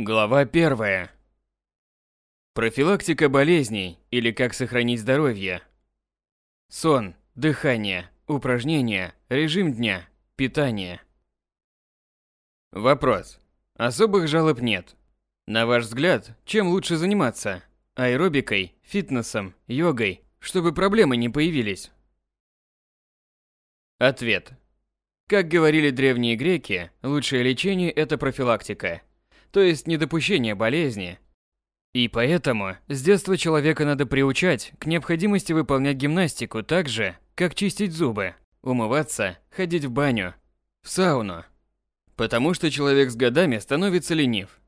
Глава первая. Профилактика болезней или как сохранить здоровье. Сон, дыхание, упражнения, режим дня, питание. Вопрос. Особых жалоб нет. На ваш взгляд, чем лучше заниматься? Аэробикой, фитнесом, йогой, чтобы проблемы не появились? Ответ. Как говорили древние греки, лучшее лечение – это профилактика, то есть недопущение болезни. И поэтому с детства человека надо приучать к необходимости выполнять гимнастику так же, как чистить зубы, умываться, ходить в баню, в сауну. Потому что человек с годами становится ленив.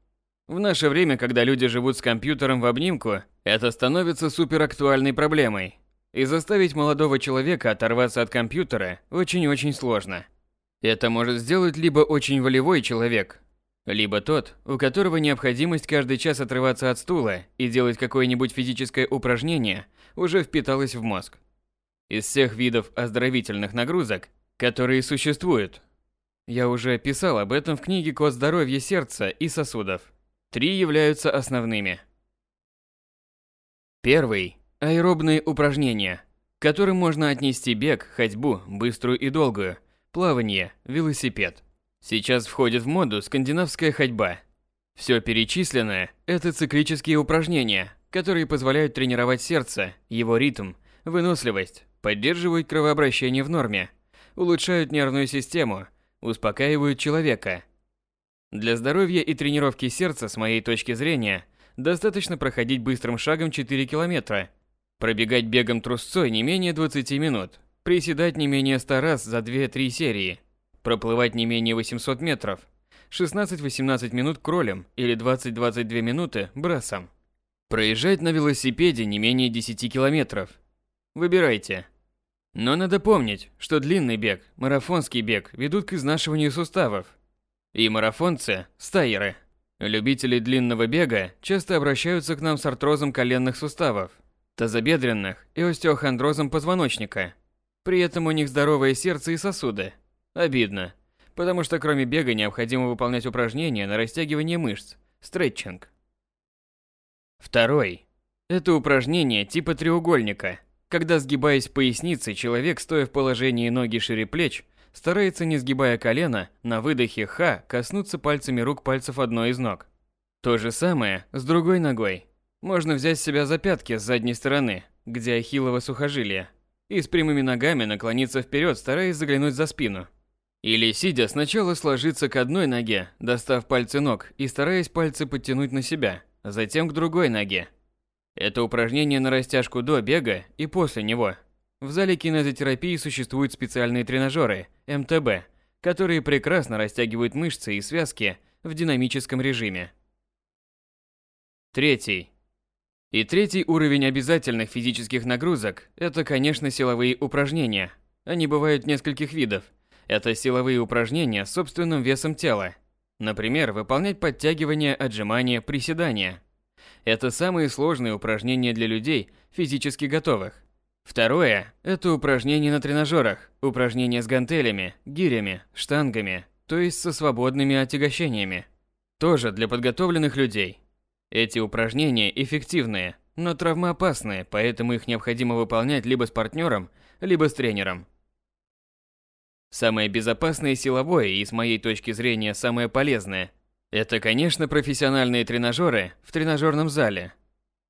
В наше время, когда люди живут с компьютером в обнимку, это становится суперактуальной проблемой. И заставить молодого человека оторваться от компьютера очень-очень сложно. Это может сделать либо очень волевой человек, либо тот, у которого необходимость каждый час отрываться от стула и делать какое-нибудь физическое упражнение уже впиталась в мозг. Из всех видов оздоровительных нагрузок, которые существуют, я уже писал об этом в книге «Код здоровья сердца и сосудов». Три являются основными. Первый – аэробные упражнения, к которым можно отнести бег, ходьбу, быструю и долгую – плавание, велосипед. Сейчас входит в моду скандинавская ходьба. Все перечисленное – это циклические упражнения, которые позволяют тренировать сердце, его ритм, выносливость, поддерживают кровообращение в норме, улучшают нервную систему, успокаивают человека. Для здоровья и тренировки сердца, с моей точки зрения, достаточно проходить быстрым шагом 4 километра, пробегать бегом трусцой не менее 20 минут, Приседать не менее 100 раз за 2-3 серии. Проплывать не менее 800 метров. 16-18 минут кролем или 20-22 минуты брасом. Проезжать на велосипеде не менее 10 километров. Выбирайте. Но надо помнить, что длинный бег, марафонский бег ведут к изнашиванию суставов. И марафонцы – стайеры. Любители длинного бега часто обращаются к нам с артрозом коленных суставов, тазобедренных и остеохондрозом позвоночника – при этом у них здоровое сердце и сосуды. Обидно, потому что кроме бега необходимо выполнять упражнения на растягивание мышц, стретчинг. Второй. Это упражнение типа треугольника, когда сгибаясь поясницей, человек, стоя в положении ноги шире плеч, старается, не сгибая колено, на выдохе Х коснуться пальцами рук пальцев одной из ног. То же самое с другой ногой. Можно взять себя за пятки с задней стороны, где ахиллово сухожилие, и с прямыми ногами наклониться вперед, стараясь заглянуть за спину. Или сидя, сначала сложиться к одной ноге, достав пальцы ног и стараясь пальцы подтянуть на себя, затем к другой ноге. Это упражнение на растяжку до бега и после него. В зале кинезотерапии существуют специальные тренажеры, МТБ, которые прекрасно растягивают мышцы и связки в динамическом режиме. Третий. И третий уровень обязательных физических нагрузок – это, конечно, силовые упражнения. Они бывают нескольких видов. Это силовые упражнения с собственным весом тела. Например, выполнять подтягивания, отжимания, приседания. Это самые сложные упражнения для людей, физически готовых. Второе – это упражнения на тренажерах, упражнения с гантелями, гирями, штангами, то есть со свободными отягощениями. Тоже для подготовленных людей. Эти упражнения эффективные, но травмоопасные, поэтому их необходимо выполнять либо с партнером, либо с тренером. Самое безопасное силовое и, с моей точки зрения, самое полезное – это, конечно, профессиональные тренажеры в тренажерном зале.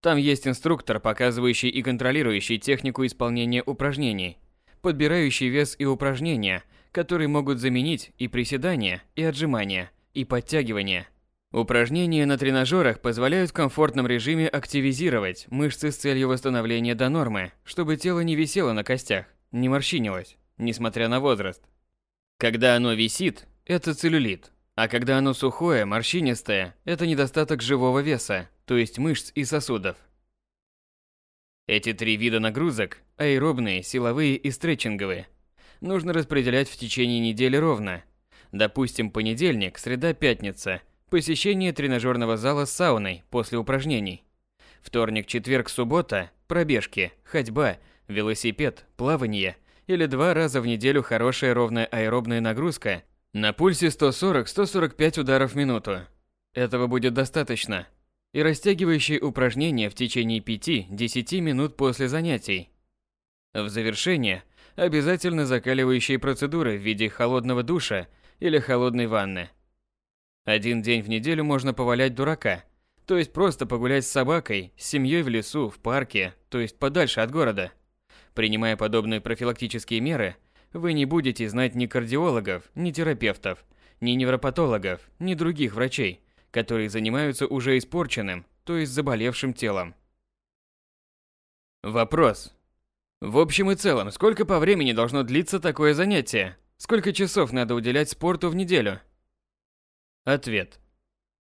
Там есть инструктор, показывающий и контролирующий технику исполнения упражнений, подбирающий вес и упражнения, которые могут заменить и приседания, и отжимания, и подтягивания – Упражнения на тренажерах позволяют в комфортном режиме активизировать мышцы с целью восстановления до нормы, чтобы тело не висело на костях, не морщинилось, несмотря на возраст. Когда оно висит, это целлюлит, а когда оно сухое, морщинистое, это недостаток живого веса, то есть мышц и сосудов. Эти три вида нагрузок – аэробные, силовые и стретчинговые – нужно распределять в течение недели ровно. Допустим, понедельник, среда, пятница – Посещение тренажерного зала с сауной после упражнений. Вторник, четверг, суббота – пробежки, ходьба, велосипед, плавание или два раза в неделю хорошая ровная аэробная нагрузка на пульсе 140-145 ударов в минуту. Этого будет достаточно. И растягивающие упражнения в течение 5-10 минут после занятий. В завершение обязательно закаливающие процедуры в виде холодного душа или холодной ванны. Один день в неделю можно повалять дурака, то есть просто погулять с собакой, с семьей в лесу, в парке, то есть подальше от города. Принимая подобные профилактические меры, вы не будете знать ни кардиологов, ни терапевтов, ни невропатологов, ни других врачей, которые занимаются уже испорченным, то есть заболевшим телом. Вопрос. В общем и целом, сколько по времени должно длиться такое занятие? Сколько часов надо уделять спорту в неделю? Ответ.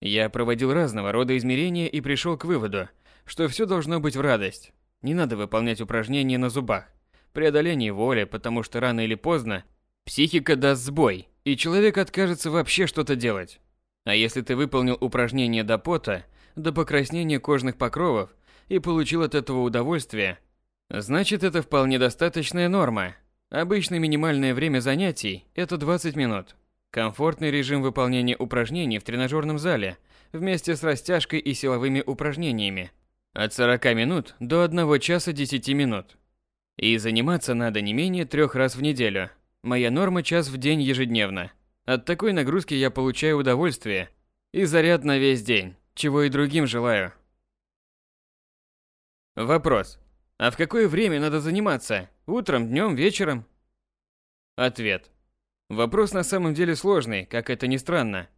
Я проводил разного рода измерения и пришел к выводу, что все должно быть в радость. Не надо выполнять упражнения на зубах. Преодоление воли, потому что рано или поздно психика даст сбой, и человек откажется вообще что-то делать. А если ты выполнил упражнение до пота, до покраснения кожных покровов и получил от этого удовольствие, значит это вполне достаточная норма. Обычно минимальное время занятий – это 20 минут. Комфортный режим выполнения упражнений в тренажерном зале вместе с растяжкой и силовыми упражнениями – от 40 минут до 1 часа 10 минут. И заниматься надо не менее трех раз в неделю. Моя норма час в день ежедневно. От такой нагрузки я получаю удовольствие и заряд на весь день, чего и другим желаю. Вопрос. А в какое время надо заниматься? Утром, днем, вечером? Ответ. Вопрос на самом деле сложный, как это ни странно.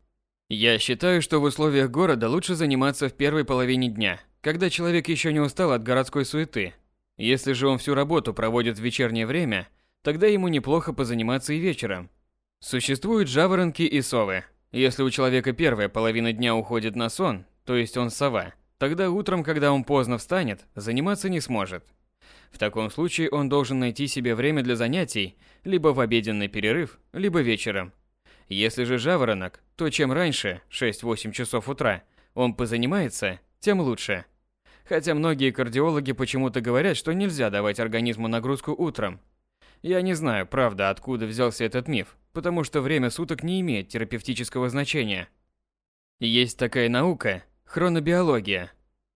Я считаю, что в условиях города лучше заниматься в первой половине дня – когда человек еще не устал от городской суеты. Если же он всю работу проводит в вечернее время, тогда ему неплохо позаниматься и вечером. Существуют жаворонки и совы. Если у человека первая половина дня уходит на сон, то есть он сова, тогда утром, когда он поздно встанет, заниматься не сможет. В таком случае он должен найти себе время для занятий либо в обеденный перерыв, либо вечером. Если же жаворонок, то чем раньше, 6-8 часов утра, он позанимается, тем лучше. Хотя многие кардиологи почему-то говорят, что нельзя давать организму нагрузку утром. Я не знаю, правда, откуда взялся этот миф, потому что время суток не имеет терапевтического значения. Есть такая наука – хронобиология.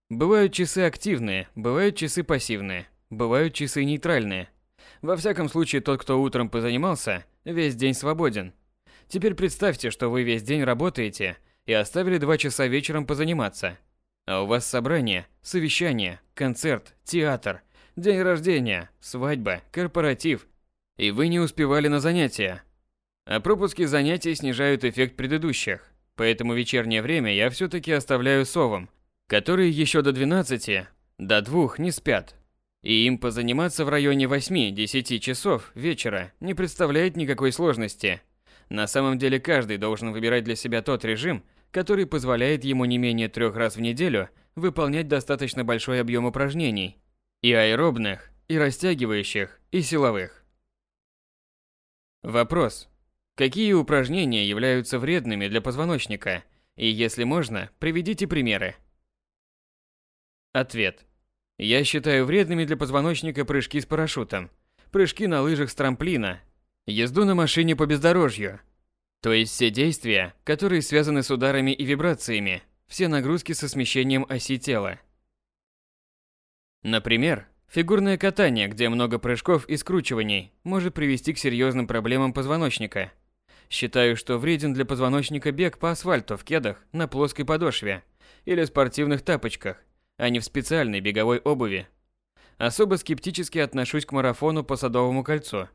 Бывают часы активные, бывают часы пассивные, бывают часы нейтральные. Во всяком случае, тот, кто утром позанимался, весь день свободен. Теперь представьте, что вы весь день работаете и оставили два часа вечером позаниматься – а у вас собрание, совещание, концерт, театр, день рождения, свадьба, корпоратив. И вы не успевали на занятия. А пропуски занятий снижают эффект предыдущих. Поэтому вечернее время я все-таки оставляю совам, которые еще до 12, до 2 не спят. И им позаниматься в районе 8-10 часов вечера не представляет никакой сложности. На самом деле каждый должен выбирать для себя тот режим, который позволяет ему не менее трех раз в неделю выполнять достаточно большой объем упражнений, и аэробных, и растягивающих, и силовых. Вопрос. Какие упражнения являются вредными для позвоночника? И если можно, приведите примеры. Ответ. Я считаю вредными для позвоночника прыжки с парашютом, прыжки на лыжах с трамплина, езду на машине по бездорожью, то есть все действия, которые связаны с ударами и вибрациями, все нагрузки со смещением оси тела. Например, фигурное катание, где много прыжков и скручиваний, может привести к серьезным проблемам позвоночника. Считаю, что вреден для позвоночника бег по асфальту в кедах на плоской подошве или спортивных тапочках, а не в специальной беговой обуви. Особо скептически отношусь к марафону по Садовому кольцу.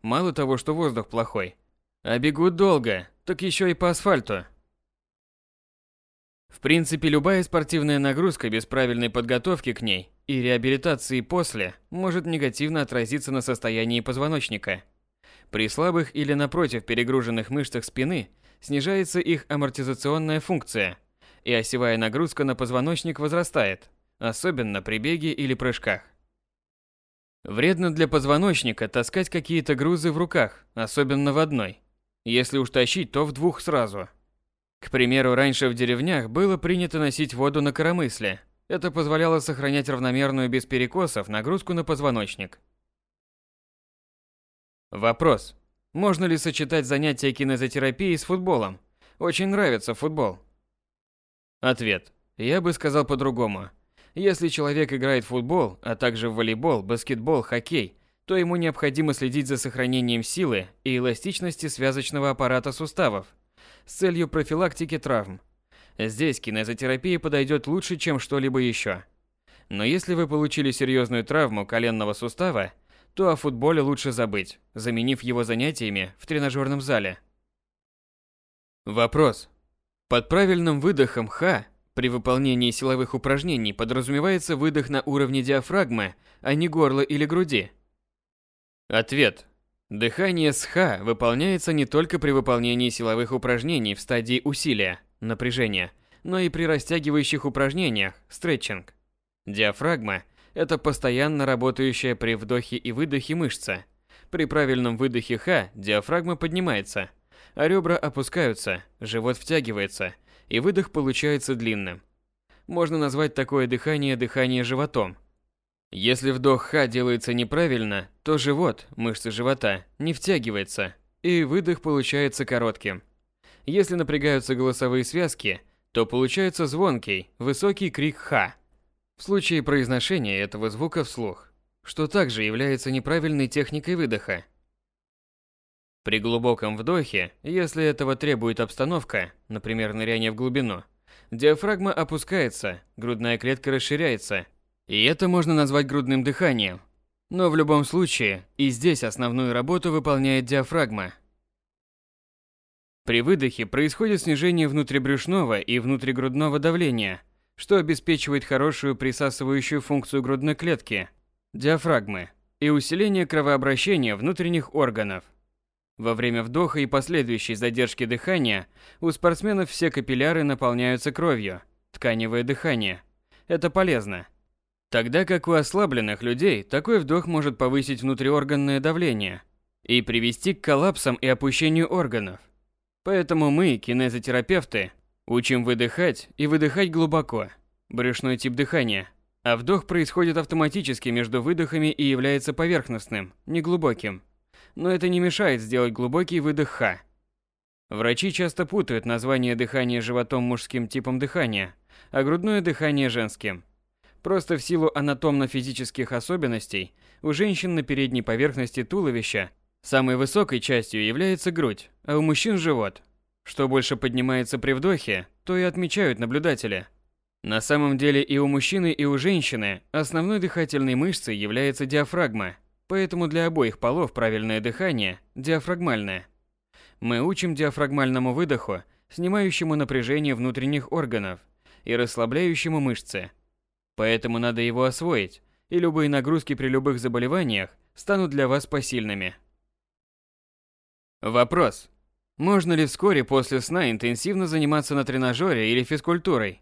Мало того, что воздух плохой, а бегут долго, так еще и по асфальту. В принципе, любая спортивная нагрузка без правильной подготовки к ней и реабилитации после может негативно отразиться на состоянии позвоночника. При слабых или напротив перегруженных мышцах спины снижается их амортизационная функция, и осевая нагрузка на позвоночник возрастает, особенно при беге или прыжках. Вредно для позвоночника таскать какие-то грузы в руках, особенно в одной. Если уж тащить, то в двух сразу. К примеру, раньше в деревнях было принято носить воду на коромысле. Это позволяло сохранять равномерную без перекосов нагрузку на позвоночник. Вопрос. Можно ли сочетать занятия кинезотерапией с футболом? Очень нравится футбол. Ответ. Я бы сказал по-другому. Если человек играет в футбол, а также в волейбол, баскетбол, хоккей, то ему необходимо следить за сохранением силы и эластичности связочного аппарата суставов с целью профилактики травм. Здесь кинезотерапия подойдет лучше, чем что-либо еще. Но если вы получили серьезную травму коленного сустава, то о футболе лучше забыть, заменив его занятиями в тренажерном зале. Вопрос. Под правильным выдохом Х при выполнении силовых упражнений подразумевается выдох на уровне диафрагмы, а не горла или груди. Ответ. Дыхание с Х выполняется не только при выполнении силовых упражнений в стадии усилия, напряжения, но и при растягивающих упражнениях, стретчинг. Диафрагма – это постоянно работающая при вдохе и выдохе мышца. При правильном выдохе Х диафрагма поднимается, а ребра опускаются, живот втягивается, и выдох получается длинным. Можно назвать такое дыхание дыхание животом. Если вдох Х делается неправильно, то живот, мышцы живота, не втягивается, и выдох получается коротким. Если напрягаются голосовые связки, то получается звонкий, высокий крик Х. В случае произношения этого звука вслух, что также является неправильной техникой выдоха. При глубоком вдохе, если этого требует обстановка, например, ныряние в глубину, диафрагма опускается, грудная клетка расширяется, и это можно назвать грудным дыханием. Но в любом случае, и здесь основную работу выполняет диафрагма. При выдохе происходит снижение внутрибрюшного и внутригрудного давления – что обеспечивает хорошую присасывающую функцию грудной клетки, диафрагмы, и усиление кровообращения внутренних органов. Во время вдоха и последующей задержки дыхания у спортсменов все капилляры наполняются кровью, тканевое дыхание. Это полезно. Тогда как у ослабленных людей такой вдох может повысить внутриорганное давление и привести к коллапсам и опущению органов. Поэтому мы, кинезотерапевты, Учим выдыхать и выдыхать глубоко. Брюшной тип дыхания. А вдох происходит автоматически между выдохами и является поверхностным, неглубоким. Но это не мешает сделать глубокий выдох Х. Врачи часто путают название дыхания животом мужским типом дыхания, а грудное дыхание женским. Просто в силу анатомно-физических особенностей у женщин на передней поверхности туловища самой высокой частью является грудь, а у мужчин живот – что больше поднимается при вдохе, то и отмечают наблюдатели. На самом деле и у мужчины, и у женщины основной дыхательной мышцей является диафрагма, поэтому для обоих полов правильное дыхание – диафрагмальное. Мы учим диафрагмальному выдоху, снимающему напряжение внутренних органов и расслабляющему мышцы. Поэтому надо его освоить, и любые нагрузки при любых заболеваниях станут для вас посильными. Вопрос. Можно ли вскоре после сна интенсивно заниматься на тренажере или физкультурой?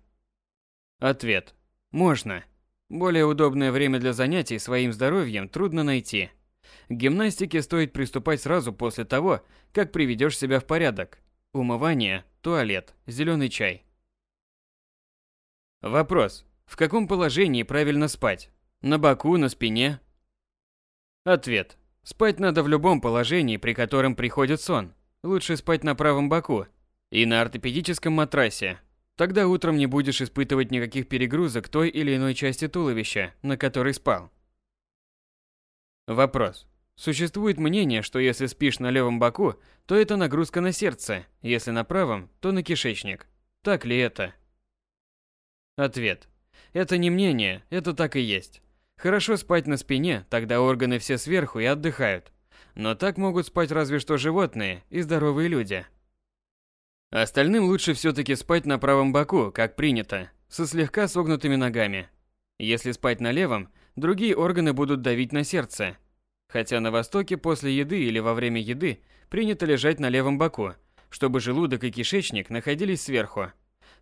Ответ. Можно. Более удобное время для занятий своим здоровьем трудно найти. К гимнастике стоит приступать сразу после того, как приведешь себя в порядок. Умывание, туалет, зеленый чай. Вопрос. В каком положении правильно спать? На боку, на спине? Ответ. Спать надо в любом положении, при котором приходит сон. Лучше спать на правом боку и на ортопедическом матрасе. Тогда утром не будешь испытывать никаких перегрузок той или иной части туловища, на которой спал. Вопрос. Существует мнение, что если спишь на левом боку, то это нагрузка на сердце, если на правом, то на кишечник. Так ли это? Ответ. Это не мнение, это так и есть. Хорошо спать на спине, тогда органы все сверху и отдыхают но так могут спать разве что животные и здоровые люди. Остальным лучше все-таки спать на правом боку, как принято, со слегка согнутыми ногами. Если спать на левом, другие органы будут давить на сердце. Хотя на Востоке после еды или во время еды принято лежать на левом боку, чтобы желудок и кишечник находились сверху.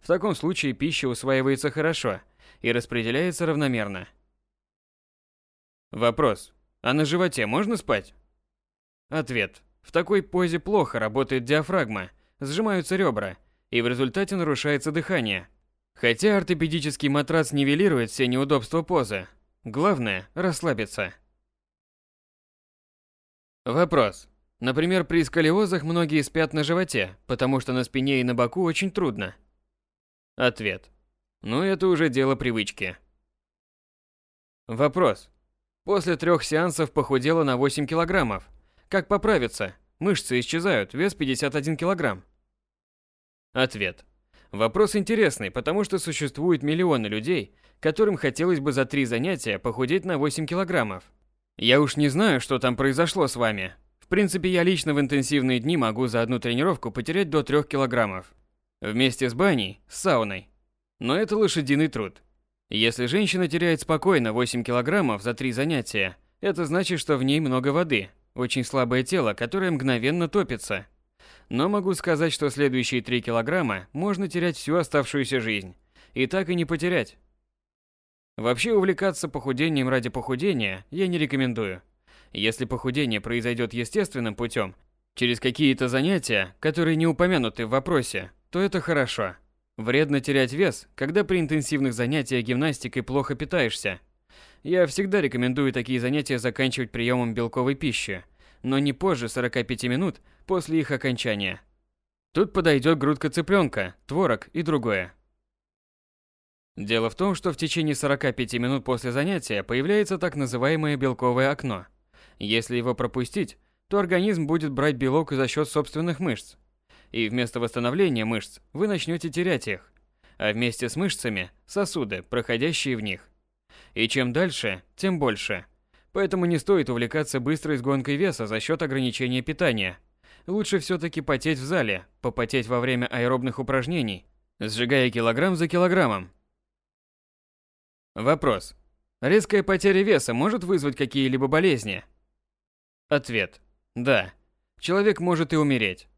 В таком случае пища усваивается хорошо и распределяется равномерно. Вопрос. А на животе можно спать? Ответ. В такой позе плохо работает диафрагма, сжимаются ребра, и в результате нарушается дыхание. Хотя ортопедический матрас нивелирует все неудобства позы. Главное – расслабиться. Вопрос. Например, при сколиозах многие спят на животе, потому что на спине и на боку очень трудно. Ответ. Ну, это уже дело привычки. Вопрос. После трех сеансов похудела на 8 килограммов. Как поправиться? Мышцы исчезают, вес 51 килограмм. Ответ. Вопрос интересный, потому что существует миллионы людей, которым хотелось бы за три занятия похудеть на 8 килограммов. Я уж не знаю, что там произошло с вами. В принципе, я лично в интенсивные дни могу за одну тренировку потерять до 3 килограммов. Вместе с баней, с сауной. Но это лошадиный труд. Если женщина теряет спокойно 8 килограммов за три занятия, это значит, что в ней много воды, очень слабое тело, которое мгновенно топится. Но могу сказать, что следующие 3 килограмма можно терять всю оставшуюся жизнь. И так и не потерять. Вообще увлекаться похудением ради похудения я не рекомендую. Если похудение произойдет естественным путем, через какие-то занятия, которые не упомянуты в вопросе, то это хорошо. Вредно терять вес, когда при интенсивных занятиях гимнастикой плохо питаешься. Я всегда рекомендую такие занятия заканчивать приемом белковой пищи, но не позже 45 минут после их окончания. Тут подойдет грудка цыпленка, творог и другое. Дело в том, что в течение 45 минут после занятия появляется так называемое белковое окно. Если его пропустить, то организм будет брать белок за счет собственных мышц. И вместо восстановления мышц вы начнете терять их, а вместе с мышцами – сосуды, проходящие в них. И чем дальше, тем больше. Поэтому не стоит увлекаться быстрой сгонкой веса за счет ограничения питания. Лучше все-таки потеть в зале, попотеть во время аэробных упражнений, сжигая килограмм за килограммом, Вопрос. Резкая потеря веса может вызвать какие-либо болезни? Ответ. Да. Человек может и умереть.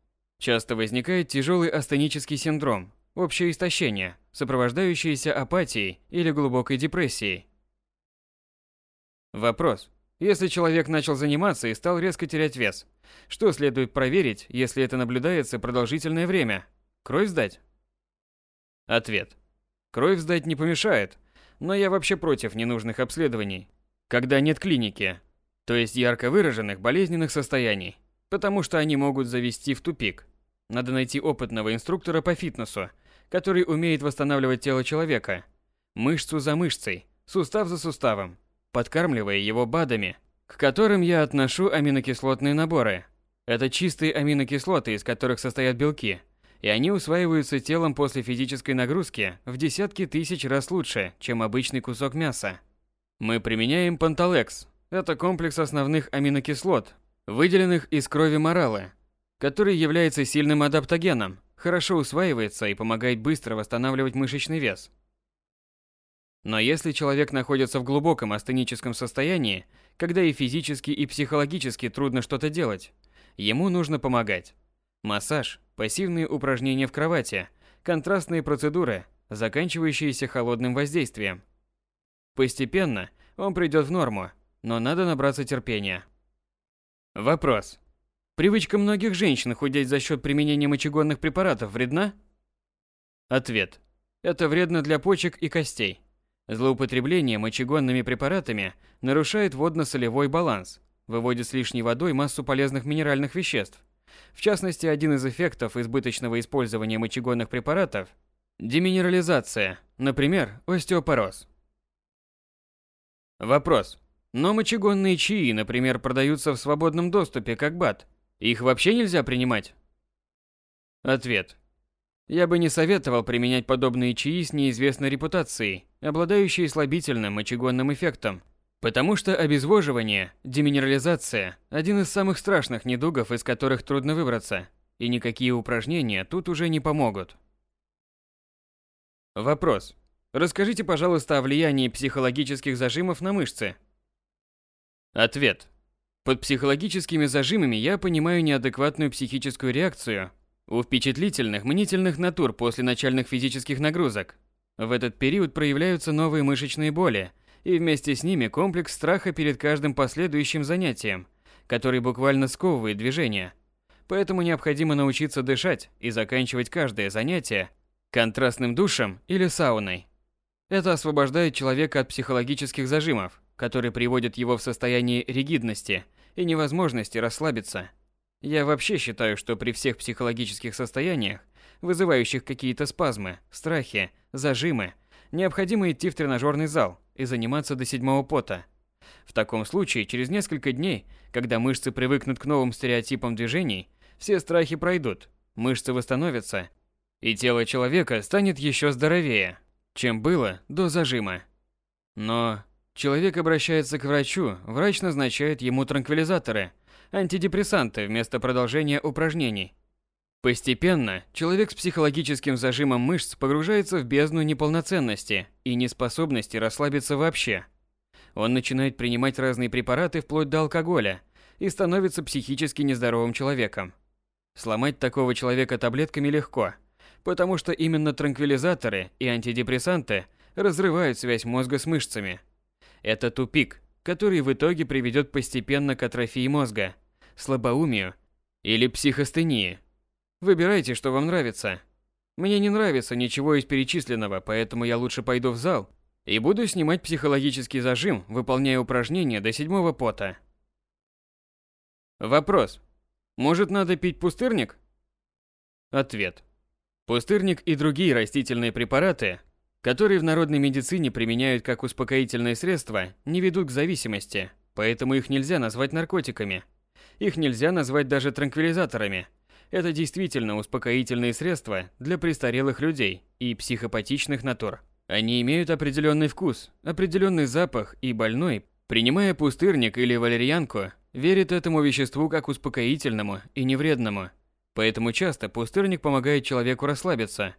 Часто возникает тяжелый астенический синдром, общее истощение, сопровождающееся апатией или глубокой депрессией. Вопрос. Если человек начал заниматься и стал резко терять вес, что следует проверить, если это наблюдается продолжительное время? Кровь сдать? Ответ. Кровь сдать не помешает, но я вообще против ненужных обследований, когда нет клиники, то есть ярко выраженных болезненных состояний, потому что они могут завести в тупик. Надо найти опытного инструктора по фитнесу, который умеет восстанавливать тело человека, мышцу за мышцей, сустав за суставом, подкармливая его БАДами, к которым я отношу аминокислотные наборы. Это чистые аминокислоты, из которых состоят белки – и они усваиваются телом после физической нагрузки в десятки тысяч раз лучше, чем обычный кусок мяса. Мы применяем Панталекс. Это комплекс основных аминокислот, выделенных из крови моралы, который является сильным адаптогеном, хорошо усваивается и помогает быстро восстанавливать мышечный вес. Но если человек находится в глубоком астеническом состоянии, когда и физически, и психологически трудно что-то делать, ему нужно помогать. Массаж, пассивные упражнения в кровати, контрастные процедуры, заканчивающиеся холодным воздействием. Постепенно он придет в норму, но надо набраться терпения. Вопрос. Привычка многих женщин худеть за счет применения мочегонных препаратов вредна? Ответ. Это вредно для почек и костей. Злоупотребление мочегонными препаратами нарушает водно-солевой баланс, выводит с лишней водой массу полезных минеральных веществ, в частности, один из эффектов избыточного использования мочегонных препаратов – деминерализация, например, остеопороз. Вопрос. Но мочегонные чаи, например, продаются в свободном доступе как БАД. Их вообще нельзя принимать? Ответ. Я бы не советовал применять подобные чаи с неизвестной репутацией, обладающие слабительным мочегонным эффектом, Потому что обезвоживание, деминерализация – один из самых страшных недугов, из которых трудно выбраться, и никакие упражнения тут уже не помогут. Вопрос. Расскажите, пожалуйста, о влиянии психологических зажимов на мышцы. Ответ. Под психологическими зажимами я понимаю неадекватную психическую реакцию у впечатлительных, мнительных натур после начальных физических нагрузок. В этот период проявляются новые мышечные боли – и вместе с ними комплекс страха перед каждым последующим занятием, который буквально сковывает движение. Поэтому необходимо научиться дышать и заканчивать каждое занятие контрастным душем или сауной. Это освобождает человека от психологических зажимов, которые приводят его в состояние ригидности и невозможности расслабиться. Я вообще считаю, что при всех психологических состояниях вызывающих какие-то спазмы, страхи, зажимы, необходимо идти в тренажерный зал и заниматься до седьмого пота. В таком случае, через несколько дней, когда мышцы привыкнут к новым стереотипам движений, все страхи пройдут, мышцы восстановятся, и тело человека станет еще здоровее, чем было до зажима. Но человек обращается к врачу, врач назначает ему транквилизаторы, антидепрессанты вместо продолжения упражнений. Постепенно человек с психологическим зажимом мышц погружается в бездну неполноценности и неспособности расслабиться вообще. Он начинает принимать разные препараты вплоть до алкоголя и становится психически нездоровым человеком. Сломать такого человека таблетками легко, потому что именно транквилизаторы и антидепрессанты разрывают связь мозга с мышцами. Это тупик, который в итоге приведет постепенно к атрофии мозга, слабоумию или психостении. Выбирайте, что вам нравится. Мне не нравится ничего из перечисленного, поэтому я лучше пойду в зал и буду снимать психологический зажим, выполняя упражнения до седьмого пота. Вопрос. Может, надо пить пустырник? Ответ. Пустырник и другие растительные препараты, которые в народной медицине применяют как успокоительные средства, не ведут к зависимости, поэтому их нельзя назвать наркотиками. Их нельзя назвать даже транквилизаторами. Это действительно успокоительные средства для престарелых людей и психопатичных натур. Они имеют определенный вкус, определенный запах, и больной, принимая пустырник или валерьянку, верит этому веществу как успокоительному и невредному – Поэтому часто пустырник помогает человеку расслабиться.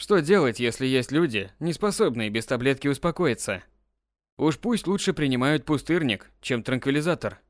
Что делать, если есть люди, не способные без таблетки успокоиться? Уж пусть лучше принимают пустырник, чем транквилизатор –